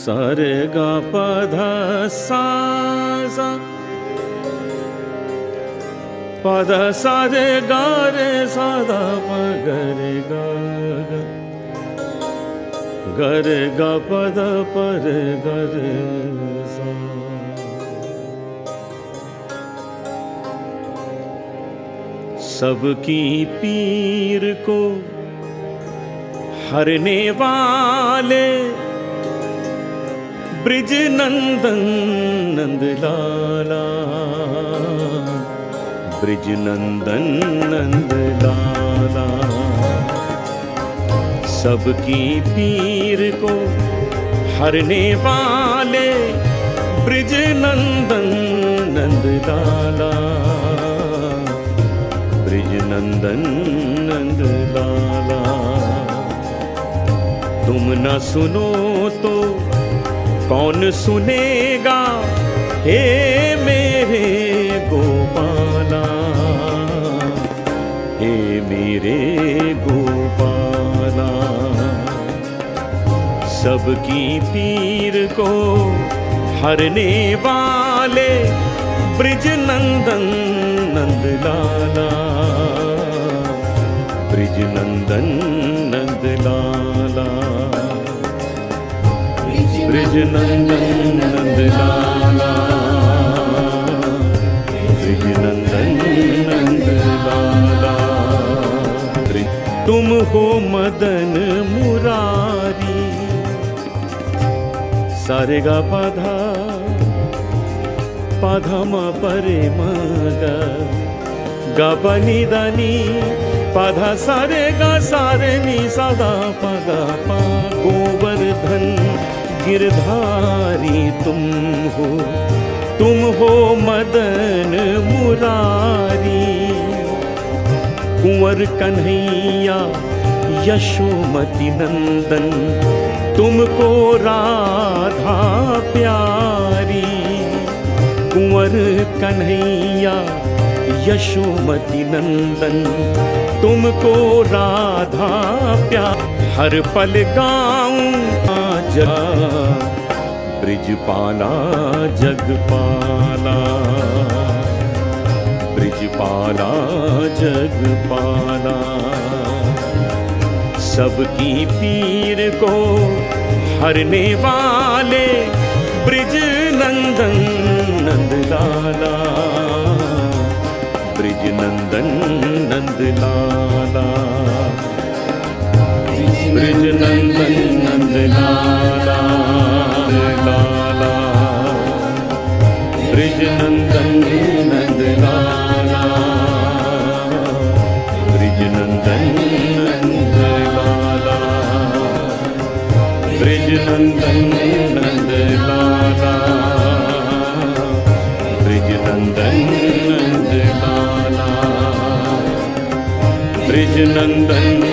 सारे गा पधा सा सा पद सारे गा रे सादा प गरे गा गरे गा पद पर गरे सबकी पीर को हरने वाले ब्रिज नंदन नंद लाला ब्रिज नंदन नंद लाला सबकी पीर को हरने वाले ब्रिज नंदन नंद लाला ब्रिज नंदन नंद लाला तुम न सुनो कौन सुनेगा? हे मेरे गोपाला। हे मेरे गोपाला। सबकी पीर को हरने वाले ब्रिज नंदन नंद लाला ब्रिज नंदन ब्रिज नंदन नंद ब्रिज नंदन नंद तुम हो मदन मुरारी सारे गा पाधा पाधा मा परे मग गा पाधा सारे गा सारे नी सदा पगा गिरधारी तुम हो तुम हो मदन मुरारी। कुंवर कन्हैया, यशोमति नंदन, तुमको राधा प्यारी। कुंवर कन्हैया, यशोमति नंदन, तुमको राधा प्यार। हर पल गाऊं जा ब्रिजपाला जगपाला ब्रिजपाला जगपाला सबकी पीर को हरने वाले ब्रिज नंदन, नंद लाला। ब्रिज नंदन, नंद ब्रिजनन्दनन्दाला ब्रिजनन्दन नन्दा ब्रिजनन्दन नन्दा ब्रिजनन्दनन्द नन्द ब्रिजनन्दन नन्द ब्रिजनन्दन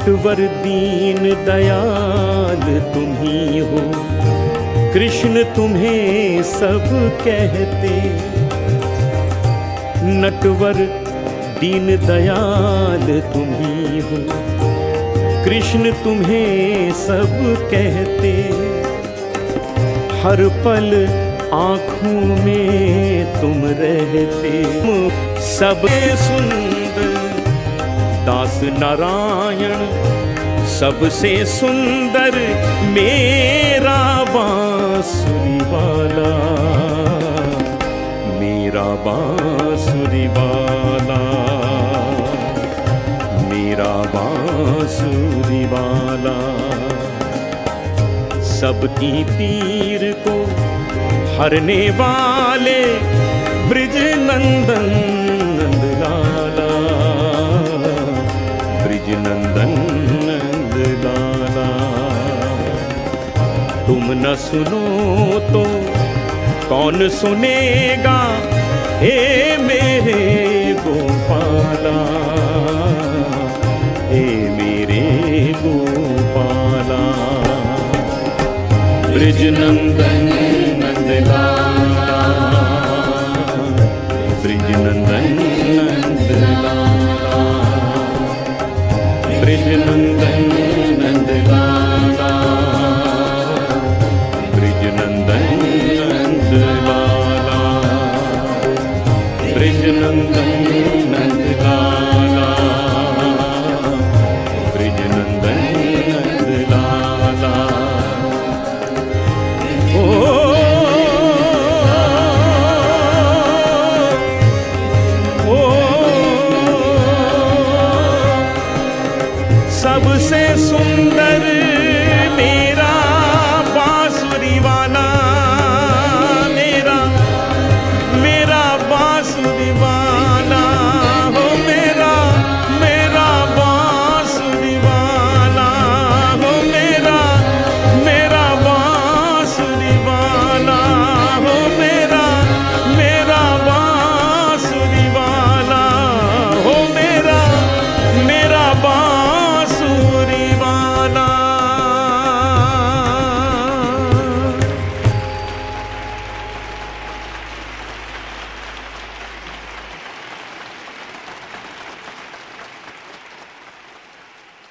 नटवर दीन दयाल तुम ही। कृष्ण तुम्हें सब कहते। नटवर दीन दयाल तुम ही। कृष्ण तुम्हें सब कहते। हर पल आँखों में तुम रहते। सबसे सुंदर दास नारायण, सबसे सुंदर मेरा बांसुरी वाला। मेरा बांसुरी वाला। मेरा बांसुरी वाला। सबकी तीर को हरने वाले ब्रिज नंदन नंदन नंद लाला तुम न सुनो तो कौन सुनेगा? हे मेरे गोपाला, हे मेरे गोपाला। ब्रज नंदन Savior.